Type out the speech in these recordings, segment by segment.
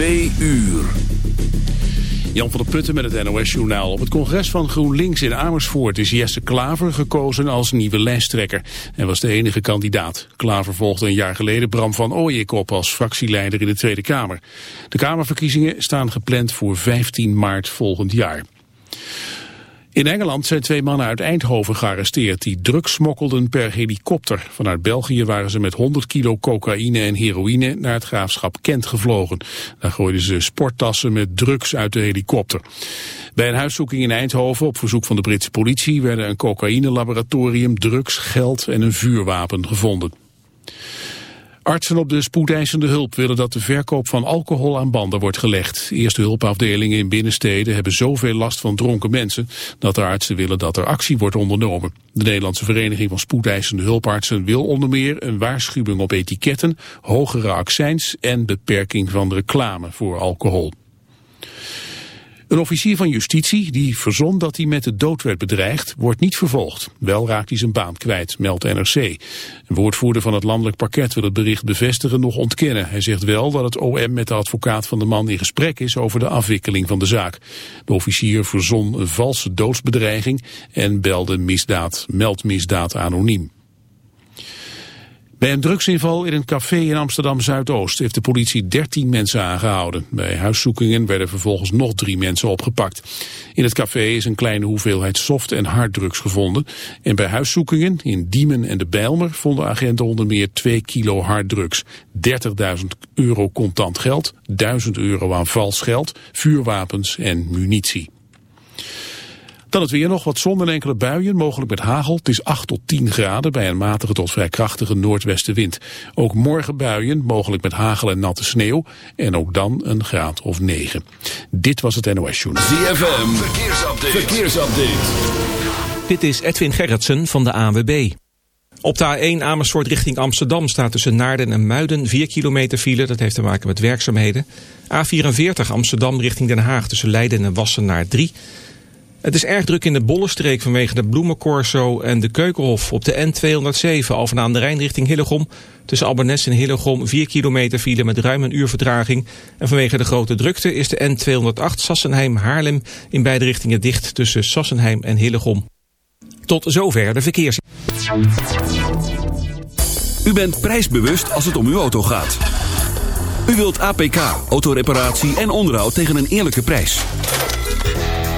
2 uur. Jan van der Putten met het NOS-journaal. Op het congres van GroenLinks in Amersfoort is Jesse Klaver gekozen als nieuwe lijsttrekker. Hij was de enige kandidaat. Klaver volgde een jaar geleden Bram van Ooyek op als fractieleider in de Tweede Kamer. De Kamerverkiezingen staan gepland voor 15 maart volgend jaar. In Engeland zijn twee mannen uit Eindhoven gearresteerd die drugs smokkelden per helikopter. Vanuit België waren ze met 100 kilo cocaïne en heroïne naar het graafschap Kent gevlogen. Daar gooiden ze sporttassen met drugs uit de helikopter. Bij een huiszoeking in Eindhoven op verzoek van de Britse politie werden een cocaïne-laboratorium, drugs, geld en een vuurwapen gevonden. Artsen op de spoedeisende hulp willen dat de verkoop van alcohol aan banden wordt gelegd. Eerste hulpafdelingen in binnensteden hebben zoveel last van dronken mensen dat de artsen willen dat er actie wordt ondernomen. De Nederlandse Vereniging van Spoedeisende Hulpartsen wil onder meer een waarschuwing op etiketten, hogere accijns en beperking van reclame voor alcohol. Een officier van justitie die verzon dat hij met de dood werd bedreigd, wordt niet vervolgd. Wel raakt hij zijn baan kwijt, meldt NRC. Een woordvoerder van het landelijk parket wil het bericht bevestigen nog ontkennen. Hij zegt wel dat het OM met de advocaat van de man in gesprek is over de afwikkeling van de zaak. De officier verzon een valse doodsbedreiging en belde misdaad, meldmisdaad anoniem. Bij een drugsinval in een café in Amsterdam-Zuidoost heeft de politie 13 mensen aangehouden. Bij huiszoekingen werden vervolgens nog drie mensen opgepakt. In het café is een kleine hoeveelheid soft- en harddrugs gevonden. En bij huiszoekingen in Diemen en de Bijlmer vonden agenten onder meer 2 kilo harddrugs, 30.000 euro contant geld, 1000 euro aan vals geld, vuurwapens en munitie. Dan het weer nog wat zon en enkele buien, mogelijk met hagel. Het is 8 tot 10 graden bij een matige tot vrij krachtige noordwestenwind. Ook morgen buien, mogelijk met hagel en natte sneeuw. En ook dan een graad of 9. Dit was het NOS Journal. ZFM, verkeersupdate. verkeersupdate. Dit is Edwin Gerritsen van de AWB. Op de A1 Amersfoort richting Amsterdam staat tussen Naarden en Muiden 4 kilometer file. Dat heeft te maken met werkzaamheden. A44 Amsterdam richting Den Haag tussen Leiden en Wassenaar 3 het is erg druk in de Bollenstreek vanwege de Bloemencorso en de Keukenhof. Op de N207 Alphen aan de Rijn richting Hillegom. Tussen Albernes en Hillegom 4 kilometer file met ruim een uur vertraging. En vanwege de grote drukte is de N208 Sassenheim-Haarlem in beide richtingen dicht tussen Sassenheim en Hillegom. Tot zover de verkeers. U bent prijsbewust als het om uw auto gaat. U wilt APK, autoreparatie en onderhoud tegen een eerlijke prijs.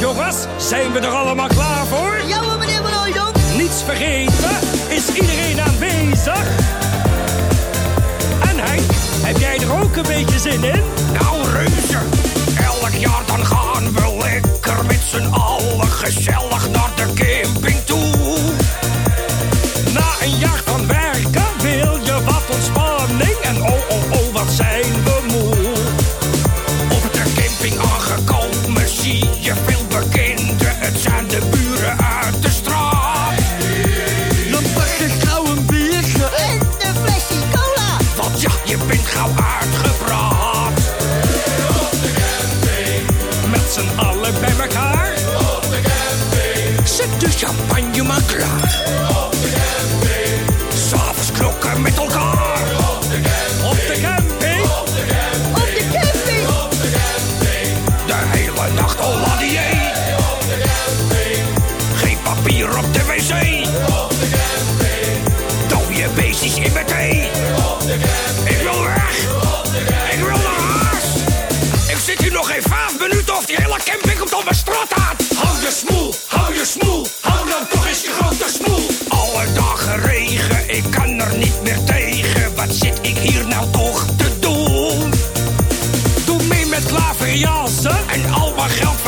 Jongens, zijn we er allemaal klaar voor? Ja hoor, meneer Van Hooydonk. Niets vergeten? Is iedereen aanwezig? En Henk, heb jij er ook een beetje zin in? Nou reuze, elk jaar dan gaan we lekker met z'n allen gezellig naar de camping toe. Na een jaar van werken wil je wat ontspanning en oh oh oh wat zijn we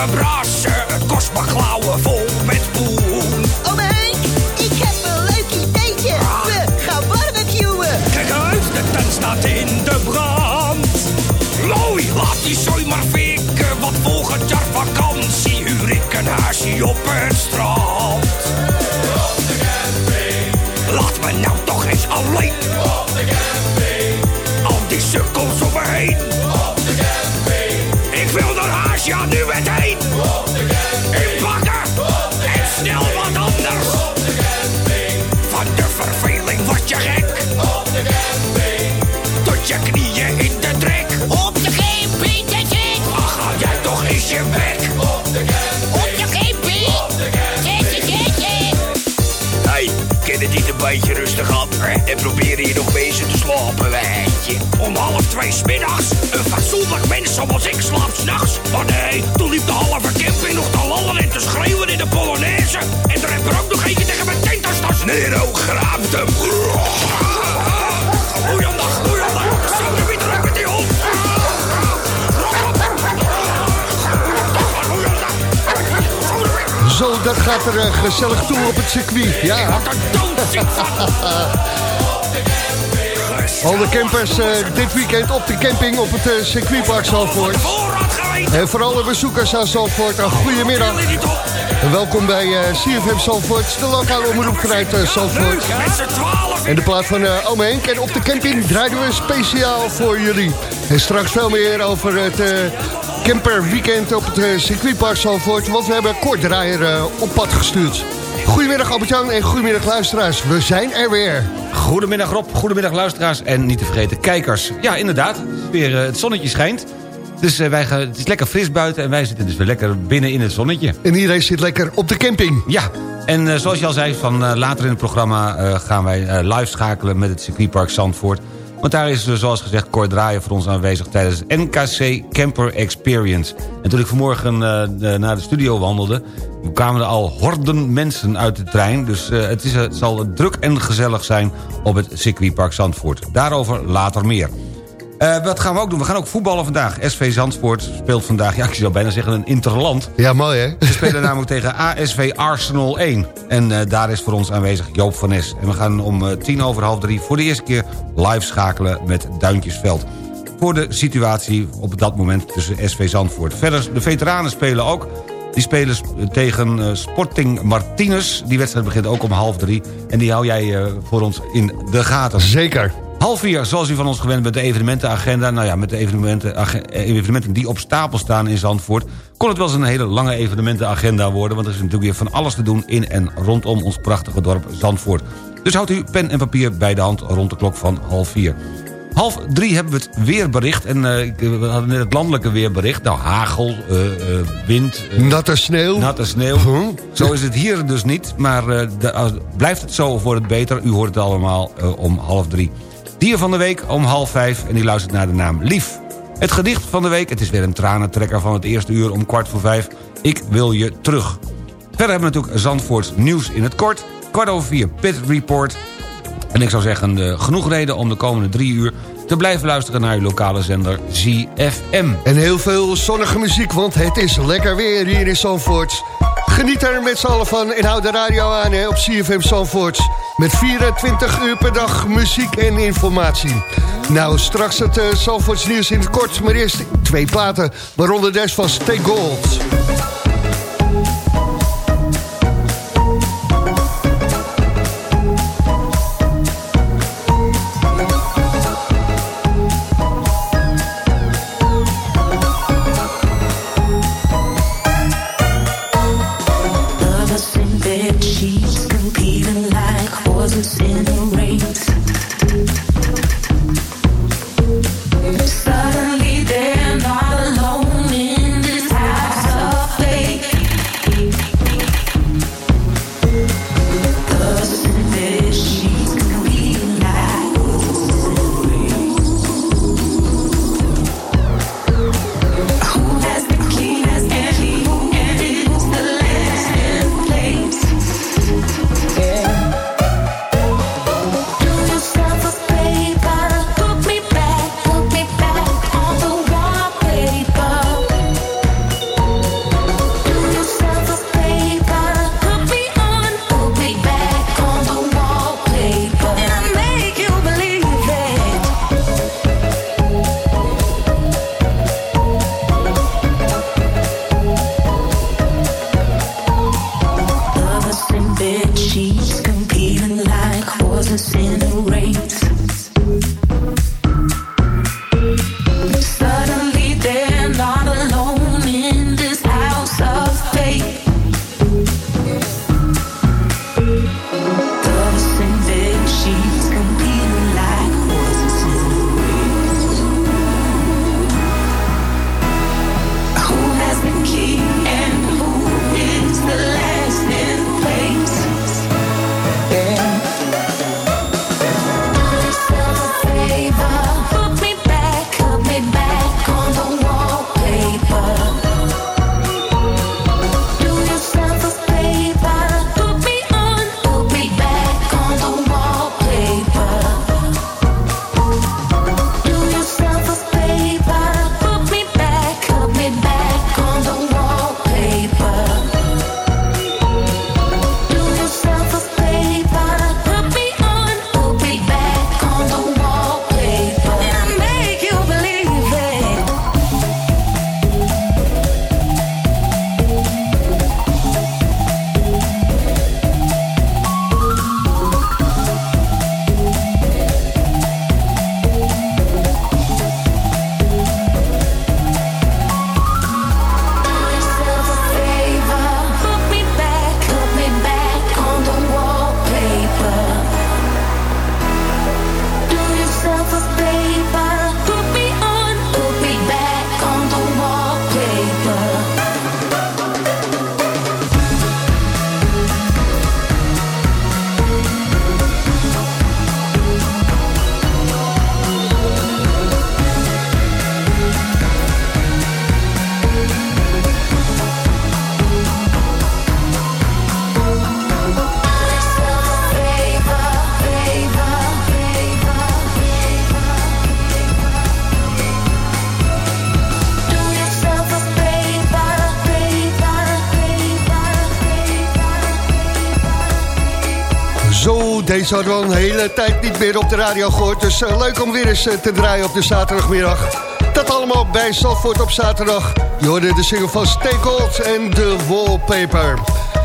mijn geld verbrassen. Het kost me klauwen vol met poen. Oom Henk, ik heb een leuk ideetje. We gaan barbecuen. Kijk uit, de tent staat in de brand. Mooi, laat die zooi maar fikken, want volgend jaar vakantie huur ik een huisje op het strand. Laat me nou toch eens alleen. Al die sukkels om me heen. Ik wil naar huis, ja nu meteen. Inpakken en snel wat anders. Van de verveling word je gek. Tot je knieën in beetje rustig aan? En probeer hier nog bezig te slapen, weet je. Om half twee smiddags. Een fatsoenlijk mens zoals ik slaapt s'nachts. Maar nee, toen liep de halve camping nog te lallen en te schreeuwen in de Polonaise. En er heb er ook nog eentje tegen mijn tent als tas. Nero graaft hem. Goeiedag, goeiedag. Dat gaat er eh, gezellig toe op het circuit. Ja, al de campers eh, dit weekend op de camping op het eh, circuitpark Zalvoort. En voor alle bezoekers aan Zalvoort, een op. En welkom bij eh, CFM Zalvoort, de lokale omroep vanuit Zalvoort. En de plaat van uh, Ome Henk. En op de camping draaiden we speciaal voor jullie. En straks veel meer over het uh, camperweekend op het uh, circuitpark Zalvoort. Want we hebben Kort Draaier uh, op pad gestuurd. Goedemiddag Albert-Jan en goedemiddag luisteraars. We zijn er weer. Goedemiddag Rob, goedemiddag luisteraars en niet te vergeten kijkers. Ja, inderdaad, weer, uh, het zonnetje schijnt. Dus wij gaan, het is lekker fris buiten en wij zitten dus weer lekker binnen in het zonnetje. En iedereen zit lekker op de camping. Ja, en uh, zoals je al zei, van later in het programma gaan wij live schakelen met het circuitpark Zandvoort. Want daar is, zoals gezegd, Cor Draaien voor ons aanwezig tijdens NKC Camper Experience. En toen ik vanmorgen uh, naar de studio wandelde... kwamen er al horden mensen uit de trein. Dus uh, het, is, het zal druk en gezellig zijn op het circuitpark Zandvoort. Daarover later meer. Uh, wat gaan we ook doen? We gaan ook voetballen vandaag. SV Zandvoort speelt vandaag, ja, ik zou bijna zeggen een interland. Ja, mooi hè? Ze spelen namelijk tegen ASV Arsenal 1. En uh, daar is voor ons aanwezig Joop van Nes. En we gaan om uh, tien over half drie voor de eerste keer live schakelen met Duintjesveld. Voor de situatie op dat moment tussen SV Zandvoort. Verder, de veteranen spelen ook. Die spelen tegen Sporting Martinez. Die wedstrijd begint ook om half drie. En die hou jij voor ons in de gaten. Zeker. Half vier, zoals u van ons gewend bent, de evenementenagenda. Nou ja, met de evenementen, evenementen die op stapel staan in Zandvoort... kon het wel eens een hele lange evenementenagenda worden... want er is natuurlijk weer van alles te doen in en rondom ons prachtige dorp Zandvoort. Dus houdt u pen en papier bij de hand rond de klok van half vier. Half drie hebben we het weerbericht. En uh, we hadden net het landelijke weerbericht. Nou, hagel, uh, uh, wind... natte sneeuw. Natte sneeuw. Huh? Zo is het hier dus niet. Maar de, blijft het zo of wordt het beter? U hoort het allemaal om half drie. Dier van de week om half vijf en die luistert naar de naam Lief. Het gedicht van de week, het is weer een tranentrekker van het eerste uur om kwart voor vijf. Ik wil je terug. Verder hebben we natuurlijk Zandvoorts nieuws in het kort. Kwart over vier Pit Report. En ik zou zeggen, uh, genoeg reden om de komende drie uur te blijven luisteren naar uw lokale zender ZFM. En heel veel zonnige muziek, want het is lekker weer hier in Zandvoort. Geniet er met z'n allen van en houd de radio aan hè, op CFM Zandvoort. Met 24 uur per dag muziek en informatie. Nou, straks het uh, nieuws in het kort, maar eerst twee platen. Waaronder des van Stay Gold. Deze hadden we al een hele tijd niet meer op de radio gehoord. Dus eh, leuk om weer eens eh, te draaien op de zaterdagmiddag. Dat allemaal bij Zandvoort op zaterdag. Je hoorde de single van Stay Cold en de Wallpaper.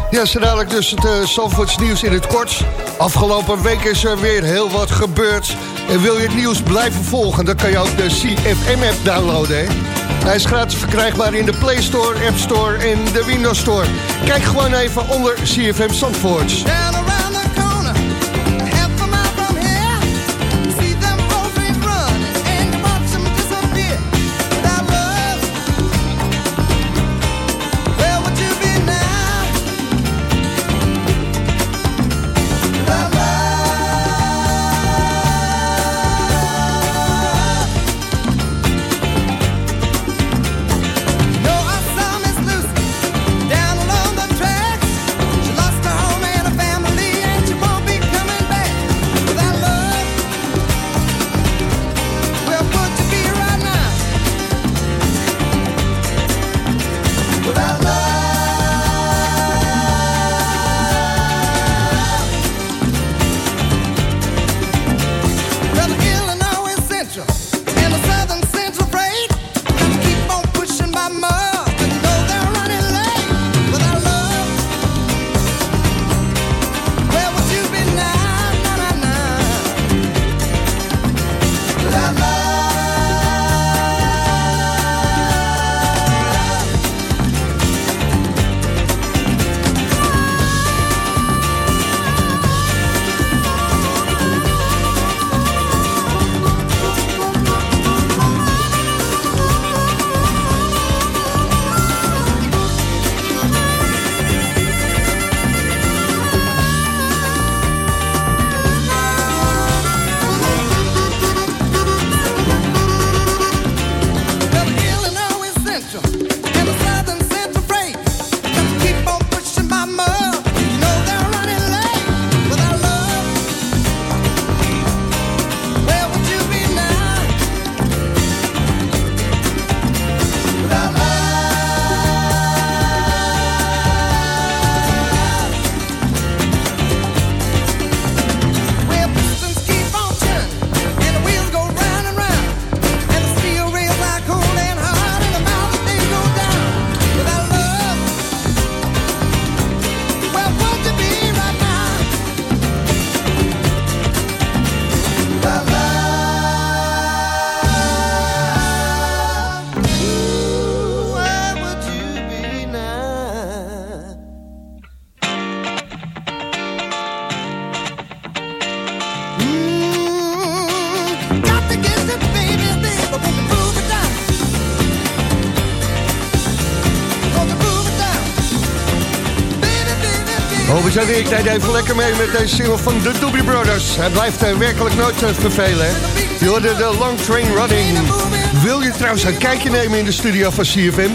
Ja, zo dadelijk dus het uh, Zandvoorts nieuws in het kort. Afgelopen week is er weer heel wat gebeurd. En wil je het nieuws blijven volgen, dan kan je ook de CFM-app downloaden. Hij is gratis verkrijgbaar in de Play Store, App Store en de Windows Store. Kijk gewoon even onder CFM Zandvoort. Weer, ik deed even lekker mee met deze single van de Doobie Brothers. Hij blijft eh, werkelijk nooit eh, vervelen, hè? Je de Long Train Running. Wil je trouwens een kijkje nemen in de studio van CFM?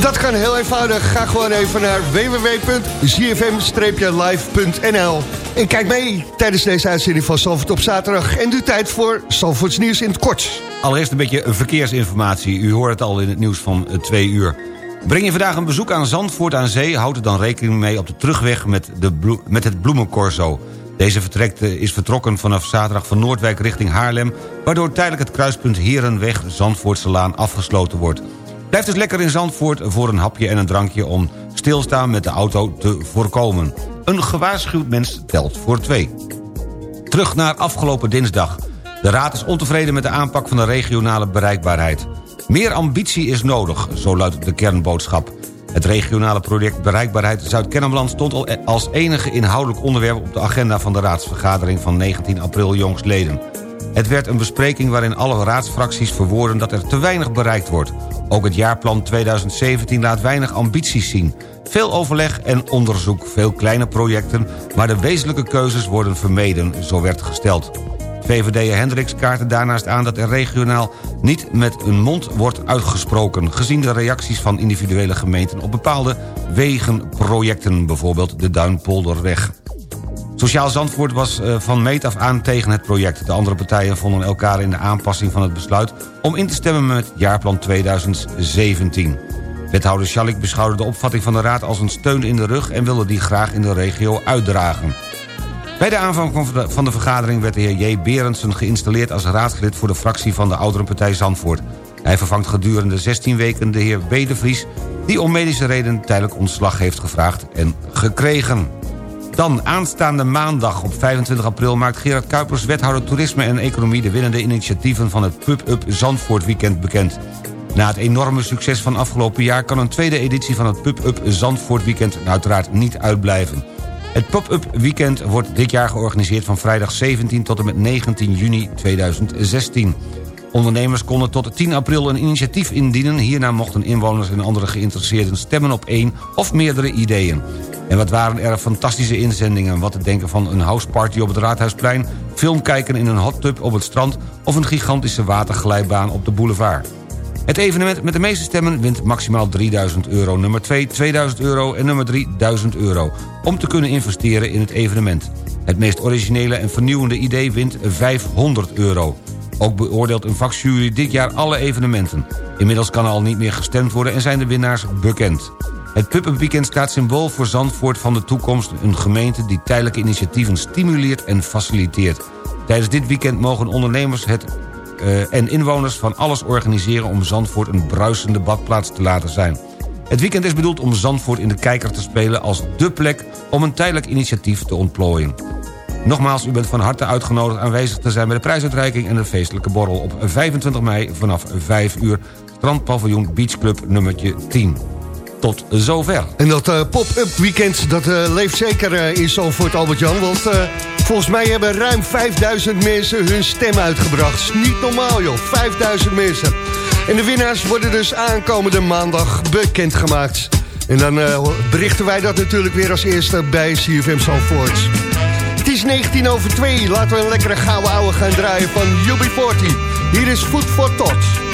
Dat kan heel eenvoudig. Ga gewoon even naar www.cfm-live.nl En kijk mee tijdens deze uitzending van Zalvoort op zaterdag. En nu tijd voor Zalvoorts nieuws in het kort. Allereerst een beetje verkeersinformatie. U hoort het al in het nieuws van eh, twee uur. Breng je vandaag een bezoek aan Zandvoort aan Zee... houd er dan rekening mee op de terugweg met, de met het bloemencorso. Deze vertrekt, eh, is vertrokken vanaf zaterdag van Noordwijk richting Haarlem... waardoor tijdelijk het kruispunt Herenweg-Zandvoortse Laan afgesloten wordt. Blijf dus lekker in Zandvoort voor een hapje en een drankje... om stilstaan met de auto te voorkomen. Een gewaarschuwd mens telt voor twee. Terug naar afgelopen dinsdag. De Raad is ontevreden met de aanpak van de regionale bereikbaarheid. Meer ambitie is nodig, zo luidt de kernboodschap. Het regionale project Bereikbaarheid Zuid-Kennemerland... stond al als enige inhoudelijk onderwerp op de agenda... van de raadsvergadering van 19 april jongstleden. Het werd een bespreking waarin alle raadsfracties verwoorden... dat er te weinig bereikt wordt. Ook het jaarplan 2017 laat weinig ambities zien. Veel overleg en onderzoek, veel kleine projecten... maar de wezenlijke keuzes worden vermeden, zo werd gesteld. VVD Hendricks kaartte daarnaast aan dat er regionaal niet met een mond wordt uitgesproken... gezien de reacties van individuele gemeenten op bepaalde wegenprojecten... bijvoorbeeld de Duinpolderweg. Sociaal Zandvoort was eh, van meet af aan tegen het project. De andere partijen vonden elkaar in de aanpassing van het besluit... om in te stemmen met jaarplan 2017. Wethouder Schalik beschouwde de opvatting van de Raad als een steun in de rug... en wilde die graag in de regio uitdragen. Bij de aanvang van de- vergadering werd de heer J. Berendsen geïnstalleerd als raadslid voor de fractie van de Ouderenpartij Zandvoort. Hij vervangt gedurende 16 weken de heer B. de Vries... die om medische redenen tijdelijk ontslag heeft gevraagd en gekregen. Dan aanstaande maandag op 25 april maakt Gerard Kuipers... wethouder toerisme en economie de winnende initiatieven... van het Pub-Up Zandvoort Weekend bekend. Na het enorme succes van afgelopen jaar... kan een tweede editie van het Pub-Up Zandvoort Weekend uiteraard niet uitblijven. Het Pop-Up Weekend wordt dit jaar georganiseerd van vrijdag 17 tot en met 19 juni 2016. Ondernemers konden tot 10 april een initiatief indienen. Hierna mochten inwoners en andere geïnteresseerden stemmen op één of meerdere ideeën. En wat waren er fantastische inzendingen. Wat te denken van een houseparty op het Raadhuisplein... film kijken in een hot tub op het strand... of een gigantische waterglijbaan op de boulevard. Het evenement met de meeste stemmen wint maximaal 3000 euro. Nummer 2 2000 euro en nummer 3 1000 euro. Om te kunnen investeren in het evenement. Het meest originele en vernieuwende idee wint 500 euro. Ook beoordeelt een vakjury dit jaar alle evenementen. Inmiddels kan er al niet meer gestemd worden en zijn de winnaars bekend. Het Puppen Weekend staat symbool voor Zandvoort van de toekomst... een gemeente die tijdelijke initiatieven stimuleert en faciliteert. Tijdens dit weekend mogen ondernemers het eh, en inwoners van alles organiseren... om Zandvoort een bruisende badplaats te laten zijn. Het weekend is bedoeld om Zandvoort in de kijker te spelen... als dé plek om een tijdelijk initiatief te ontplooien. Nogmaals, u bent van harte uitgenodigd aanwezig te zijn... bij de prijsuitreiking en de feestelijke borrel op 25 mei vanaf 5 uur... Strandpaviljoen Beach Club nummertje 10. Tot zover. En dat eh, pop-up weekend, dat eh, leeft zeker eh, in Zandvoort, Albert-Jan. Want volgens mij hebben ruim 5000 mensen hun stem uitgebracht. Niet normaal, joh. 5000 mensen. En de winnaars worden dus aankomende maandag bekendgemaakt. En dan berichten wij dat natuurlijk weer als eerste bij CFM Zandvoort. Het is 19 over 2. Laten we een lekkere gouden ouwe gaan draaien van UB40. Hier is Food for Thought.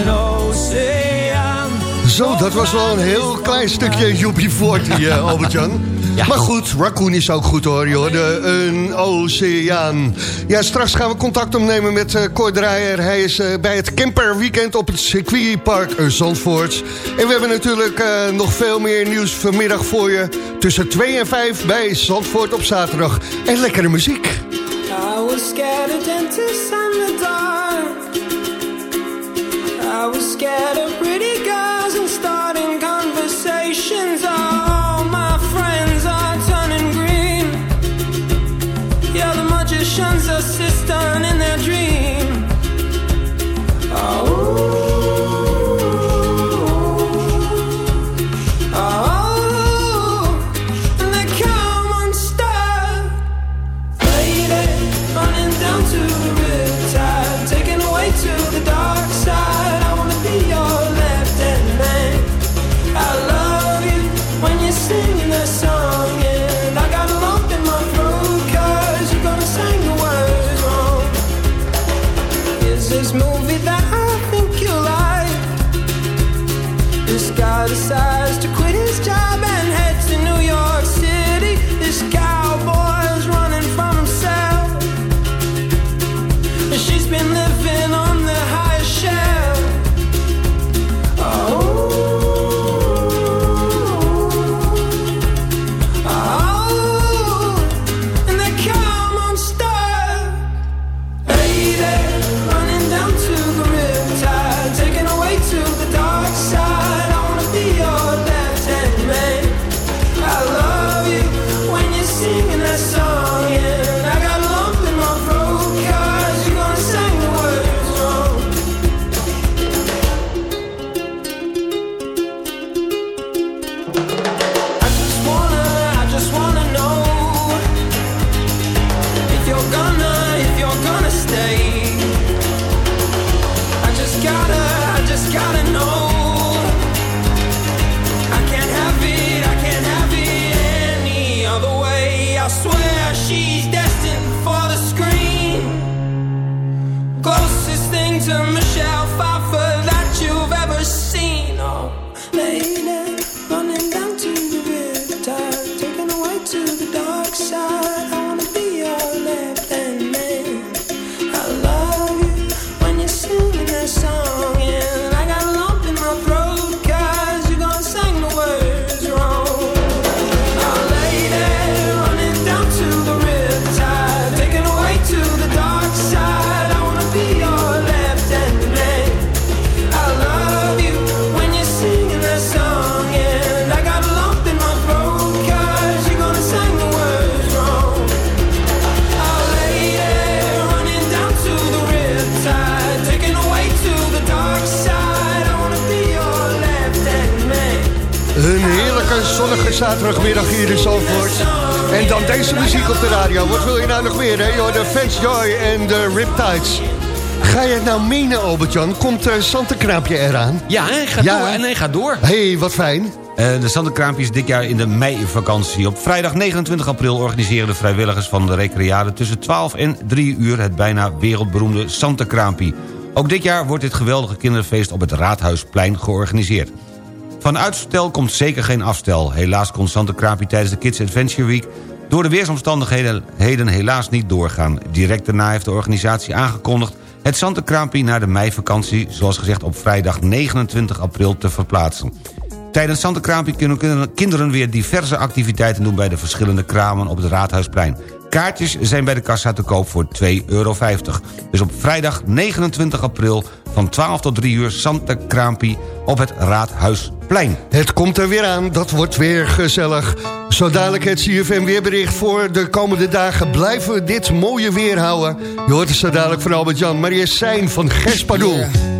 Een oceaan. Zo, dat was wel een heel klein stukje Joepie Forti, eh, Albert-Jan. Maar goed, Raccoon is ook goed hoor, joh. De, een oceaan. Ja, straks gaan we contact opnemen met eh Cor Draaier. Hij is eh, bij het camperweekend op het circuitpark eh, Zandvoort. En we hebben natuurlijk eh, nog veel meer nieuws vanmiddag voor je. Tussen 2 en 5 bij Zandvoort op zaterdag. En lekkere muziek. I was I Albert-Jan? Komt uh, Santekraapje eraan? Ja, hij gaat Ja. door en hij gaat door. hey, wat fijn. Eh, de Sanderkraampje is dit jaar in de meivakantie. Op vrijdag 29 april organiseren de vrijwilligers van de Recreade... tussen 12 en 3 uur het bijna wereldberoemde Sanderkraampje. Ook dit jaar wordt dit geweldige kinderfeest op het Raadhuisplein georganiseerd. Van uitstel komt zeker geen afstel. Helaas kon Sanderkraampje tijdens de Kids Adventure Week... door de weersomstandigheden heden helaas niet doorgaan. Direct daarna heeft de organisatie aangekondigd... het Sanderkraampje naar de meivakantie... zoals gezegd op vrijdag 29 april te verplaatsen. Tijdens Santekraampje kunnen kinderen weer diverse activiteiten doen... bij de verschillende kramen op het Raadhuisplein. Kaartjes zijn bij de kassa te koop voor 2,50 euro. Dus op vrijdag 29 april van 12 tot 3 uur Santekraampie op het Raadhuisplein. Het komt er weer aan, dat wordt weer gezellig. Zo dadelijk het CFM weerbericht voor de komende dagen. Blijven we dit mooie weer houden? Je hoort het zo dadelijk van Albert-Jan. Maar eerst zijn van Gerspadoel. Yeah.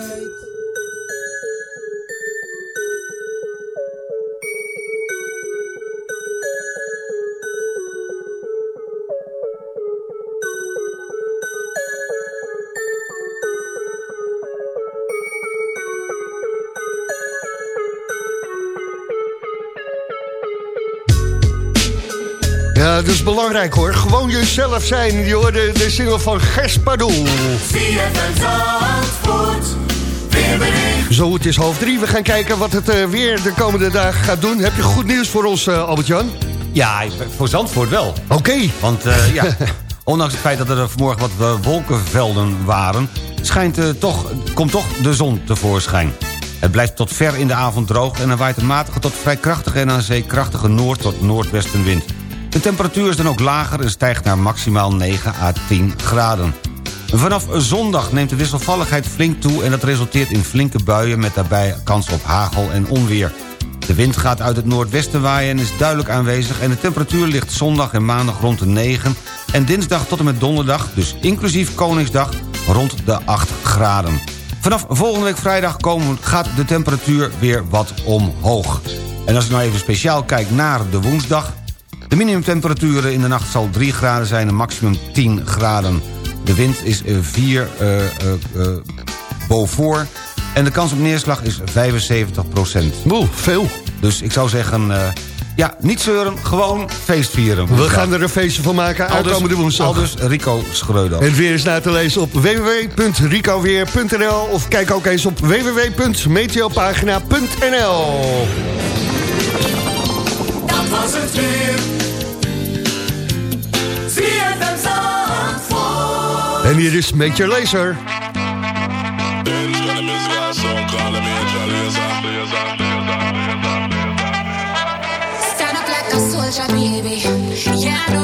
Ja, dat is belangrijk hoor. Gewoon jezelf zijn. Je hoorde de single van Gerspadoel. Zo, het is half drie. We gaan kijken wat het eh, weer de komende dagen gaat doen. Heb je goed nieuws voor ons, eh, Albert-Jan? Ja, voor Zandvoort wel. Oké. Want eh, ja, ondanks het feit dat er vanmorgen wat eh, wolkenvelden waren... Schijnt, eh, toch, komt toch de zon tevoorschijn. Het blijft tot ver in de avond droog... en er waait een matige tot vrij krachtige en aan zee krachtige noord- tot noordwestenwind. De temperatuur is dan ook lager en stijgt naar maximaal 9 à 10 graden. Vanaf zondag neemt de wisselvalligheid flink toe... en dat resulteert in flinke buien met daarbij kans op hagel en onweer. De wind gaat uit het noordwesten waaien en is duidelijk aanwezig... en de temperatuur ligt zondag en maandag rond de 9... en dinsdag tot en met donderdag, dus inclusief Koningsdag... rond de 8 graden. Vanaf volgende week vrijdag komen, gaat de temperatuur weer wat omhoog. En als ik nou even speciaal kijk naar de woensdag... de minimumtemperatuur in de nacht zal 3 graden zijn en maximum 10 graden. De wind is 4 uh, uh, uh, Beaufort en de kans op neerslag is 75 procent. Boe, veel. Dus ik zou zeggen, uh, ja, niet zeuren, gewoon feest vieren. We gaan er een feestje van maken aankomende woensdag. Aldus Rico Schreuder. En het weer is na te lezen op www.ricoweer.nl of kijk ook eens op www.meteopagina.nl Dat was het weer. ZFM Zandvoort. En hier is Major Laser. Stand up like a soldier, baby. Yeah,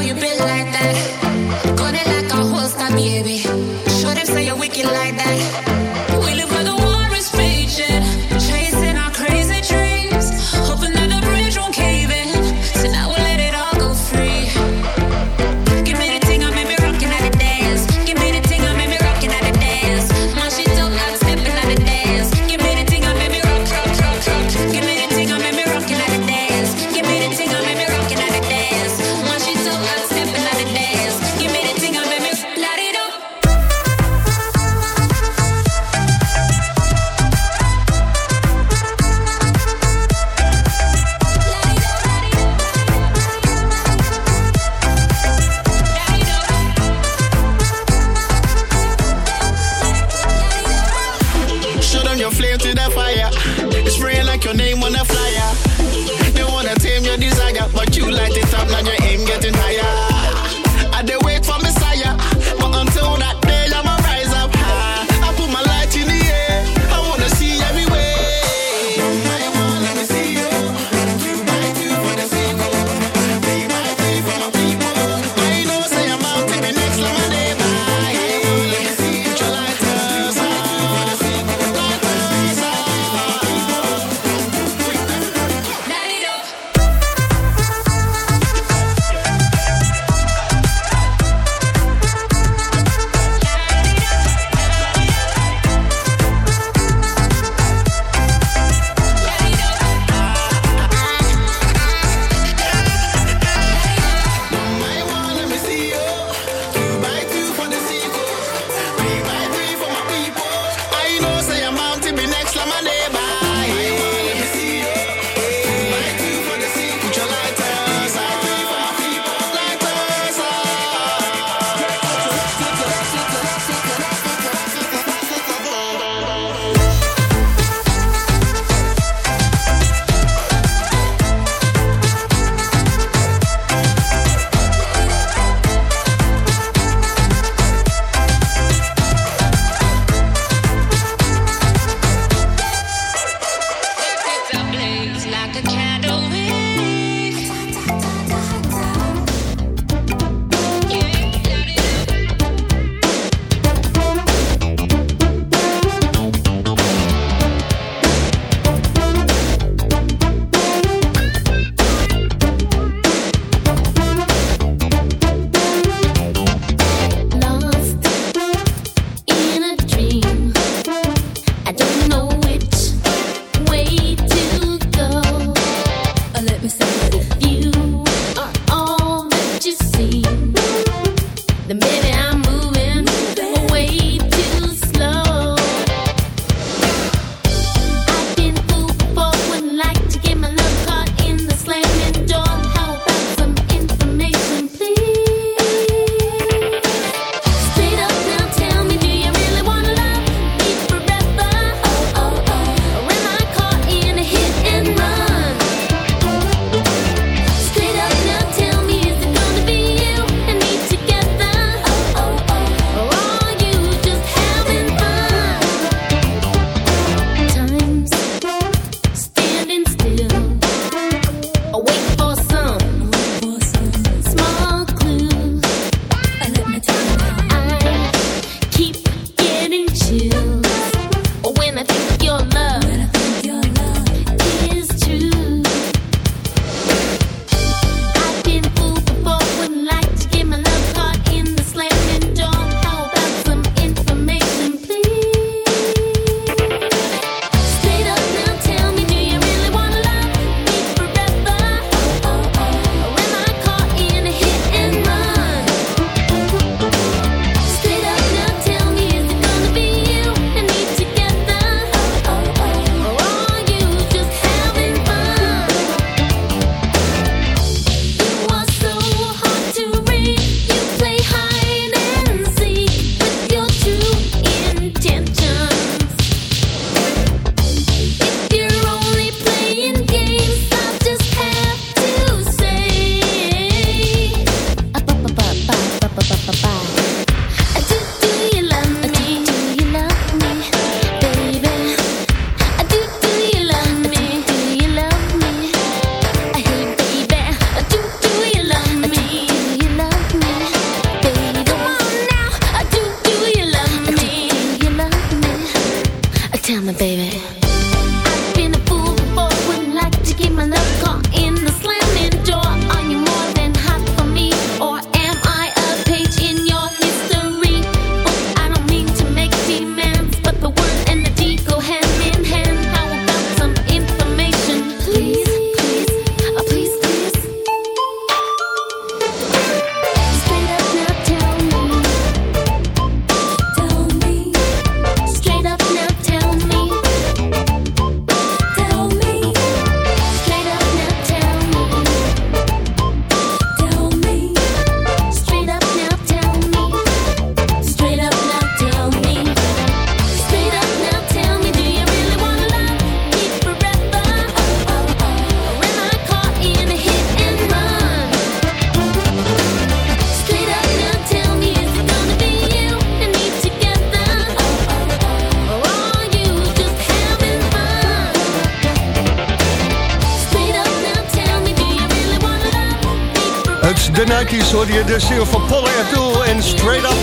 de 90s hoor je de single van Paul Abdul en Straight Up.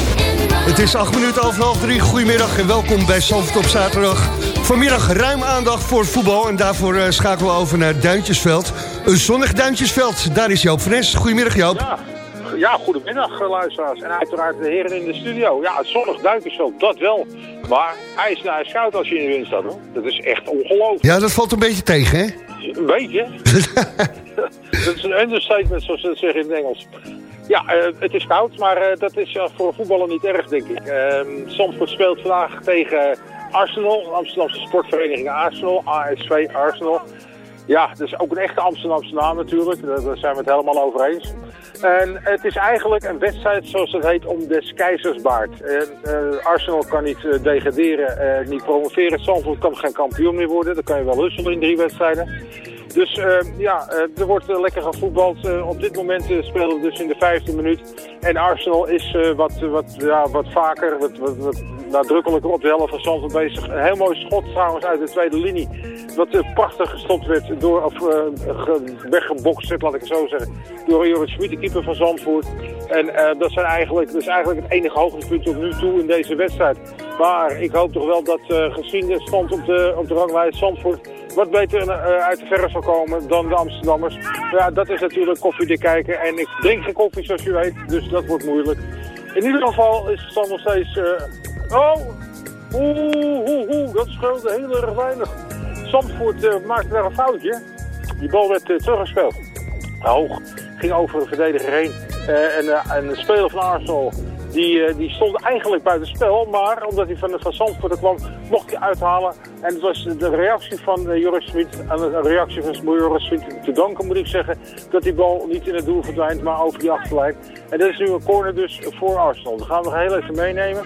Het is acht minuten over half drie. Goedemiddag en welkom bij Zandvoort op zaterdag. Vanmiddag ruim aandacht voor voetbal en daarvoor eh, schakelen we over naar Duintjesveld. Een zonnig Duintjesveld, daar is Joop van Nes. Goedemiddag Joop. Ja, ja, goedemiddag eh, luisteraars. En uiteraard de heren in de studio. Ja, het zonnig Duikersveld, dat wel. Maar hij is naar scout als je in de wind staat hoor. Dat is echt ongelooflijk. Ja, dat valt een beetje tegen hè? Een beetje. dat is een understatement zoals ze dat zeggen in het Engels. Ja, eh, het is koud, maar eh, dat is eh, voor voetballen niet erg, denk ik. Ehm Zandvoort speelt vandaag tegen Arsenal, Amsterdamse sportvereniging Arsenal, ASV Arsenal. Ja, dat is ook een echte Amsterdamse naam natuurlijk, daar zijn we het helemaal over eens. En het is eigenlijk een wedstrijd, zoals het heet, om des keizersbaard. En, Arsenal kan niet eh, degraderen, niet promoveren. Zandvoort kan geen kampioen meer worden, dan kan je wel husselen in drie wedstrijden. Dus eh, ja, eh, er wordt eh, lekker gevoetbald. Op dit moment spelen we dus in de vijfde minuut. En Arsenal is wat, wat, ja, wat vaker, wat, wat, nadrukkelijker op de helft van Zandvoort bezig. Een heel mooi schot trouwens uit de tweede linie. Wat prachtig gestopt werd door, of ge- weggebokst, laat ik het zo zeggen, door Joris Schmid, de keeper van Zandvoort. En dat, zijn eigenlijk, dat is eigenlijk het enige hoogtepunt tot nu toe in deze wedstrijd. Maar ik hoop toch wel dat gezien de stand op de, op de ranglijst Zandvoort wat beter eh, uit de verre zal komen dan de Amsterdammers. Ja, dat is natuurlijk koffiedik kijken. En ik drink geen koffie zoals je weet, dus dat wordt moeilijk. In ieder geval is de stand nog steeds... eh, oh! Oeh, oeh, oeh, dat scheelde heel erg weinig. Zandvoort eh, maakte daar een foutje. Die bal werd teruggespeeld. Hoog. Ging over de verdediger heen. En, en de speler van Arsenal, die, eh, die stond eigenlijk buiten spel. Maar omdat hij van, van Zandvoort kwam, mocht hij uithalen. En het was de reactie van eh, Joris Smit, aan de reactie van Joris Smit te danken moet ik zeggen, dat die bal niet in het doel verdwijnt, maar over die achterlijn. En dat is nu een corner dus voor Arsenal. Dat gaan we nog heel even meenemen.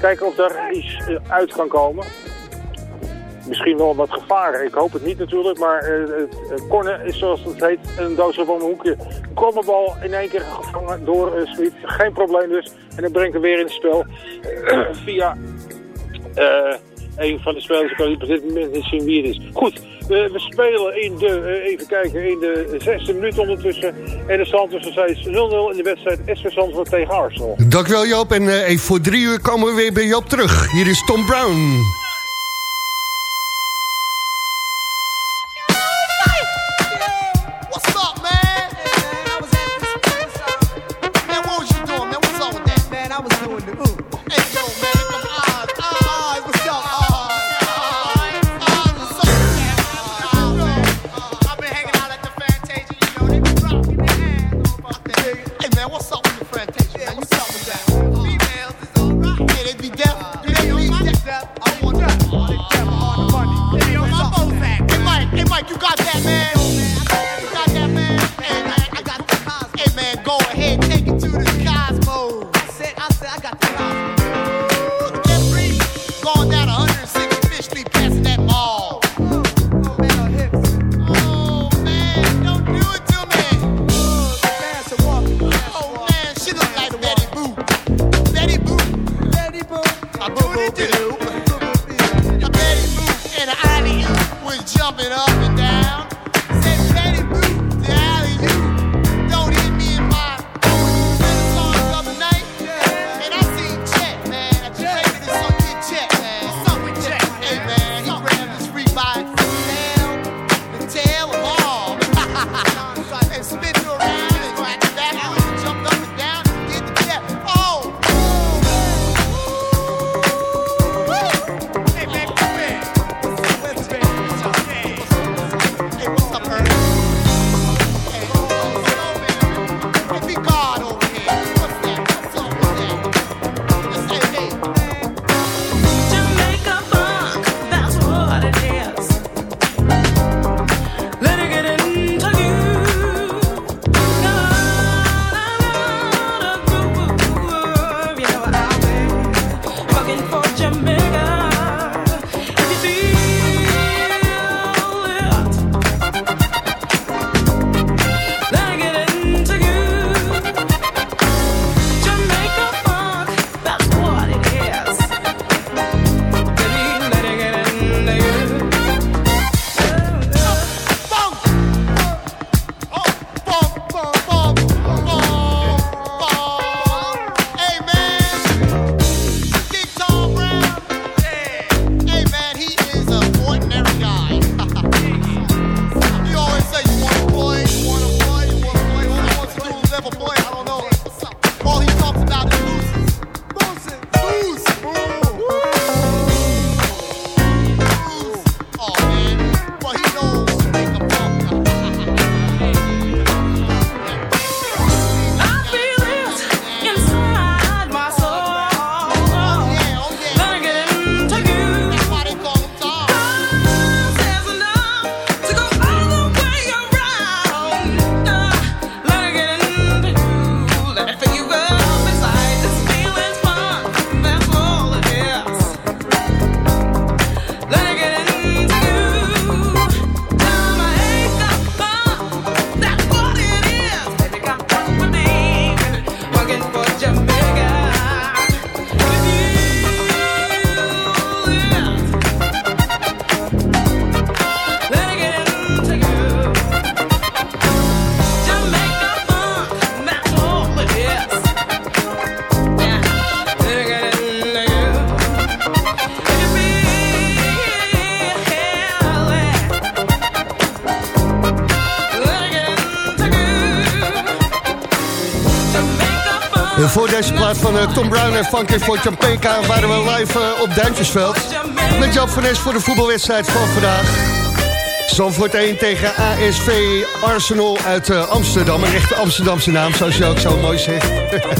Kijken of daar iets eh, uit kan komen. Misschien wel wat gevaar. Ik hoop het niet natuurlijk, maar eh, het het corner is zoals het heet een doos van een hoekje. Cornerbal in één keer gevangen door uh. Geen probleem dus. En dan brengt hem weer in het spel via eh, een van de spelers. Ik kan op dit moment niet zien wie het is. Goed, we, we spelen in de, eh, even kijken, in de zesde minuut ondertussen. En de stand steeds 0-0 in de wedstrijd SV Zandvoort tegen Arsenal. Dankjewel Joop en eh, even voor drie uur komen we weer bij Joop terug. Hier is Tom Brown. Tom Brown en Funky voor Champeka waren we live eh, op Duintjesveld. Met Jan van Nes voor de voetbalwedstrijd van vandaag. Zandvoort 1 tegen ASV Arsenal uit eh, Amsterdam. Een echte Amsterdamse naam, zoals je ook zo mooi zegt.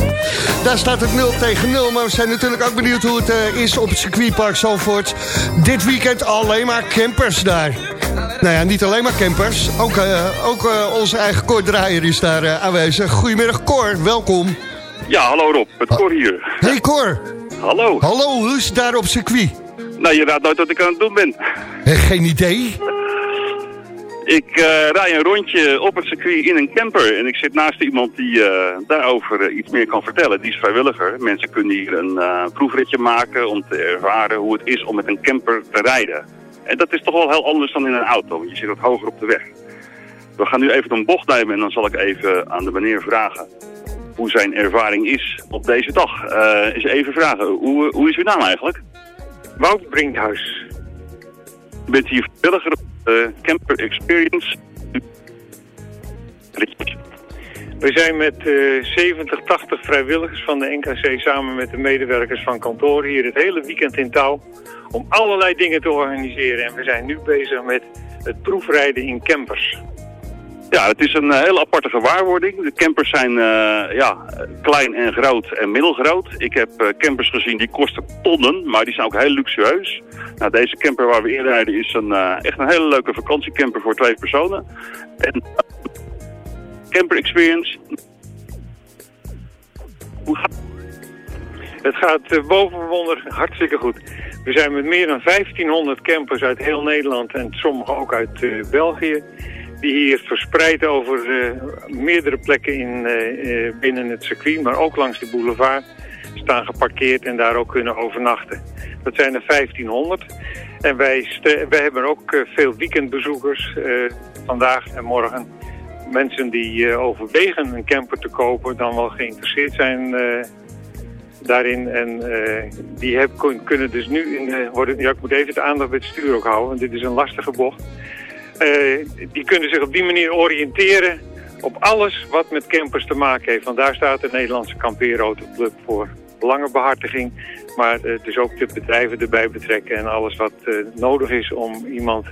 Daar staat het 0 tegen 0. Maar we zijn natuurlijk ook benieuwd hoe het eh, is op het circuitpark Zandvoort. Dit weekend alleen maar campers daar. Nou ja, niet alleen maar campers. Ook, eh, ook eh, onze eigen Cor Draaier is daar eh, aanwezig. Goedemiddag Cor, welkom. Ja, hallo Rob, het Cor hier. Hey Cor. Hallo. Hallo, hoe is het daar op circuit? Nou, je raadt nooit wat ik aan het doen ben. Eh, Geen idee. Ik eh rij een rondje op het circuit in een camper en ik zit naast iemand die eh, daarover iets meer kan vertellen. Die is vrijwilliger. Mensen kunnen hier een proefritje maken om te ervaren hoe het is om met een camper te rijden. En dat is toch wel heel anders dan in een auto, want je zit wat hoger op de weg. We gaan nu even een bocht nemen en dan zal ik even aan de meneer vragen hoe zijn ervaring is op deze dag. Eh eens even vragen, hoe, hoe is uw naam eigenlijk? Wout Brinkhuis. U bent hier vrijwilliger op de Camper Experience. We zijn met eh 70, 80 vrijwilligers van de NKC samen met de medewerkers van kantoor hier het hele weekend in touw om allerlei dingen te organiseren. En we zijn nu bezig met het proefrijden in campers. Ja, het is een eh, hele aparte gewaarwording. De campers zijn eh, ja, klein en groot en middelgroot. Ik heb eh, campers gezien die kosten tonnen, maar die zijn ook heel luxueus. Nou, deze camper waar we in rijden is een, echt een hele leuke vakantiecamper voor twee personen. En camper experience. Het gaat boven verwonder hartstikke goed. We zijn met meer dan 1500 campers uit heel Nederland en sommige ook uit België. Die hier verspreid over eh, meerdere plekken in, eh, eh, binnen het circuit, maar ook langs de boulevard staan geparkeerd en daar ook kunnen overnachten. Dat zijn er 1500. En wij, hebben ook veel weekendbezoekers vandaag en morgen. Mensen die overwegen een camper te kopen, dan wel geïnteresseerd zijn daarin. En die heb, kun- kunnen dus nu in de, worden, ja, ik moet even de aandacht bij het stuur ook houden, want dit is een lastige bocht. Eh, die kunnen zich op die manier oriënteren op alles wat met campers te maken heeft. Want daar staat de Nederlandse kampeerautoclub voor belangenbehartiging. Maar eh, dus ook de bedrijven erbij betrekken en alles wat eh, nodig is om iemand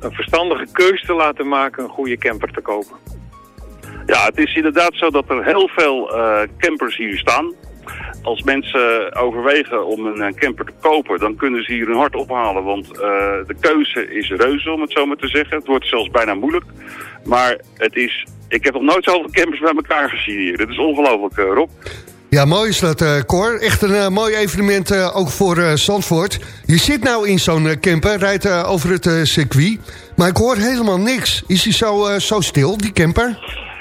een verstandige keus te laten maken een goede camper te kopen. Ja, het is inderdaad zo dat er heel veel campers hier staan. Als mensen overwegen om een eh, camper te kopen, dan kunnen ze hier hun hart ophalen. Want eh, de keuze is reuze, om het zo maar te zeggen. Het wordt zelfs bijna moeilijk. Maar het is... Ik heb nog nooit zoveel campers bij elkaar gezien hier. Dit is ongelooflijk, eh, Rob. Ja, mooi is dat, eh, Cor. Echt een mooi evenement ook voor Zandvoort. Je zit nou in zo'n camper, rijdt over het circuit. Maar ik hoor helemaal niks. Is hij zo, zo stil, die camper?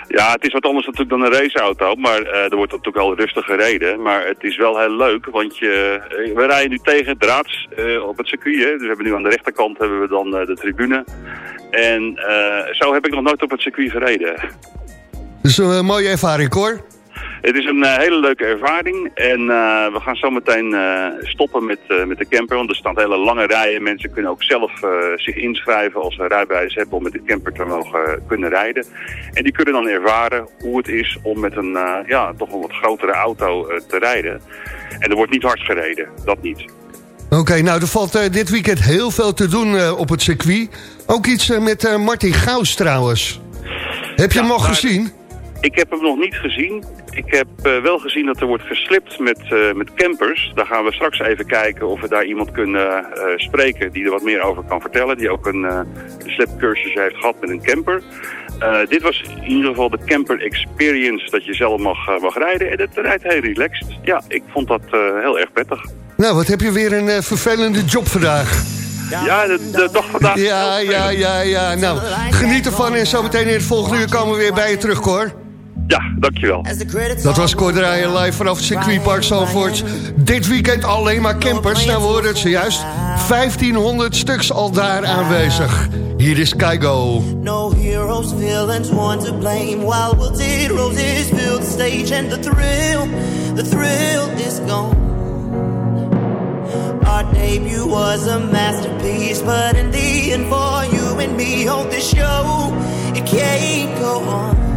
Ja, het is wat anders natuurlijk dan een raceauto, maar eh, er wordt natuurlijk al rustig gereden. Maar het is wel heel leuk, want je, eh, we rijden nu tegen draads eh, op het circuit. Hè. Dus we hebben nu aan de rechterkant hebben we dan de tribune. En zo heb ik nog nooit op het circuit gereden. Dus een mooie ervaring, Cor. Het is een eh, hele leuke ervaring en eh, we gaan zo meteen eh, stoppen met, met de camper. Want er staan hele lange rijen. Mensen kunnen ook zelf zich inschrijven als ze een rijbewijs hebben om met de camper te mogen kunnen rijden. En die kunnen dan ervaren hoe het is om met een ja, toch een wat grotere auto te rijden. En er wordt niet hard gereden, dat niet. Oké, nou, er valt dit weekend heel veel te doen op het circuit. Ook iets met Martin Gaus trouwens. Heb je hem nog maar- gezien? Ik heb hem nog niet gezien. Ik heb eh, wel gezien dat er wordt geslipt met, eh, met campers. Daar gaan we straks even kijken of we daar iemand kunnen eh, spreken die er wat meer over kan vertellen. Die ook een uh, slipcursus heeft gehad met een camper. Dit was in ieder geval de camper experience dat je zelf mag, mag rijden. En het rijdt heel relaxed. Ja, ik vond dat heel erg prettig. Nou, wat heb je weer een vervelende job vandaag. Ja, de, de dag vandaag. Ja, ja, ja, ja. Nou, geniet ervan en zometeen in het volgende uur komen we weer bij je terug, Cor. Ja, dankjewel. Dat was Cor Draaien live vanaf het circuitpark Zandvoort. Dit weekend alleen maar campers. Nou, we hoorden het zojuist. 1500 stuks al daar aanwezig. Hier is Kaigo. No heroes, villains, one to blame. While wilted roses fill the stage, and the thrill, the thrill is gone. Our debut was a masterpiece, but in the end, for you and me on this show, it can't go on.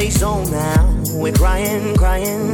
place. Oh, now we're crying, crying.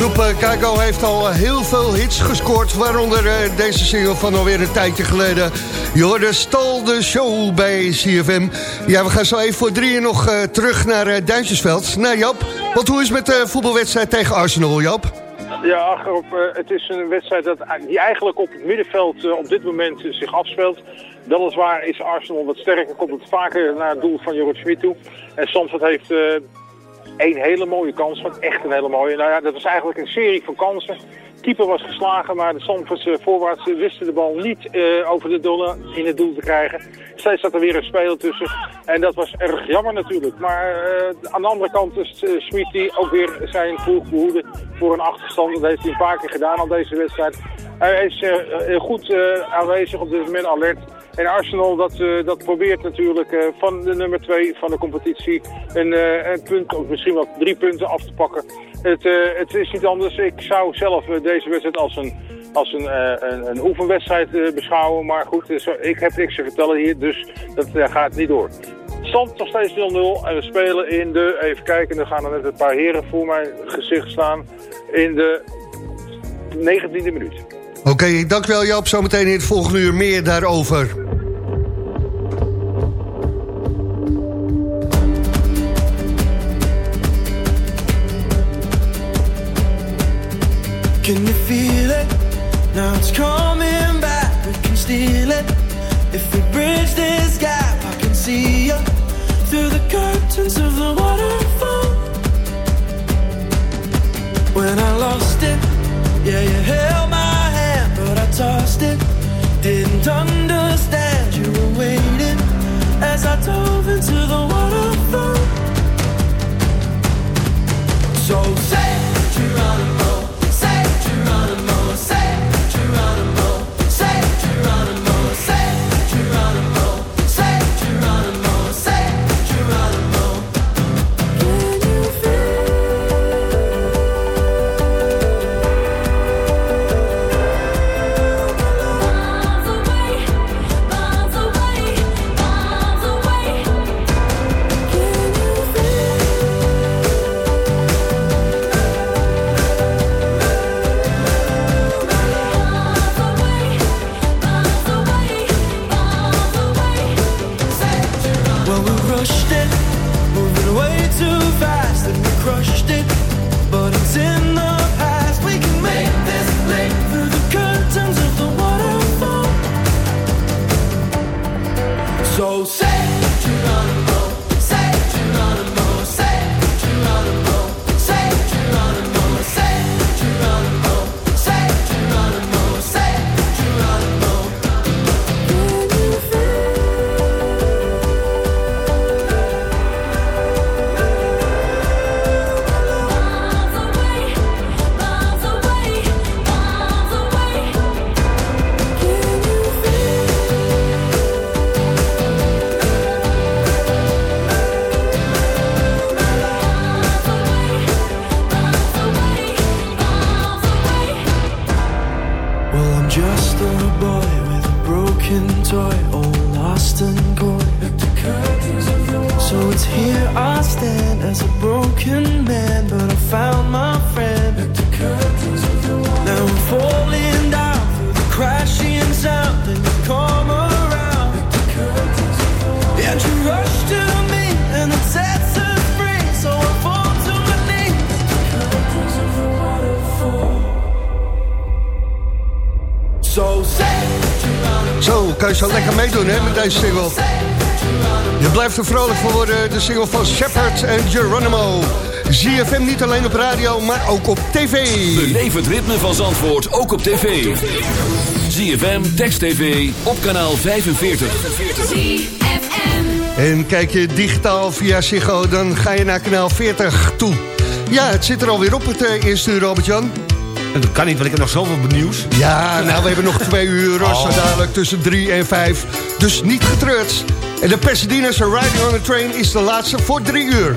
Groep eh, Kago heeft al eh, heel veel hits gescoord. Waaronder eh, deze single van alweer een tijdje geleden. Je hoorde Stal de Show bij CFM. Ja, we gaan zo even voor drieën nog terug naar Duitsersveld. Nou Jap, want hoe is met de voetbalwedstrijd tegen Arsenal, Jap? Ja, het is een wedstrijd dat, die eigenlijk op het middenveld op dit moment zich afspeelt. Weliswaar is Arsenal wat sterker, komt het vaker naar het doel van Jorrit Schmid toe. En Samsung heeft één hele mooie kans, echt een hele mooie. Nou ja, dat was eigenlijk een serie van kansen. Keeper was geslagen, maar de Zandvoortse voorwaarts wisten de bal niet eh, over de dolle in het doel te krijgen. Steeds zat er weer een speler tussen. En dat was erg jammer natuurlijk. Maar eh, aan de andere kant is uh, ook weer zijn ploeg behoeden voor een achterstand. Dat heeft hij een paar keer gedaan al deze wedstrijd. Hij is goed aanwezig op dit moment, alert. En Arsenal dat, eh, dat probeert natuurlijk eh, van de nummer 2 van de competitie een, eh, een punt, of misschien wel drie punten af te pakken. Het, het is niet anders. Ik zou zelf deze wedstrijd als een, als een, een, een oefenwedstrijd beschouwen. Maar goed, ik heb niks te vertellen hier, dus dat gaat niet door. Stand nog steeds 0-0 en we spelen in de, even kijken, er gaan er net een paar heren voor mijn gezicht staan, in de 19e minuut. Oké, dankjewel Jap. Zometeen in het volgende uur meer daarover. Can you feel it? Now it's coming back. We can steal it. If we bridge this gap, I can see you through the curtains of the waterfall. When I lost it, yeah, you held tossed it. Didn't understand you were waiting as I dove into the Zo, kan je zo lekker meedoen hè, met deze single. Je blijft er vrolijk voor worden, de single van Shepard en Geronimo. ZFM niet alleen op radio, maar ook op tv. Beleef het ritme van Zandvoort ook op tv. ZFM, Text TV, op kanaal 45. En kijk je digitaal via Ziggo, dan ga je naar kanaal 40 toe. Ja, het zit er alweer op, het eh, eerste uur, Robert-Jan. Dat kan niet, want ik heb nog zoveel nieuws. Ja, nou, we hebben nog twee uur, Oh. zo dadelijk tussen drie en vijf. Dus niet getreurd. En de Pasadena's Riding on a Train is de laatste voor drie uur.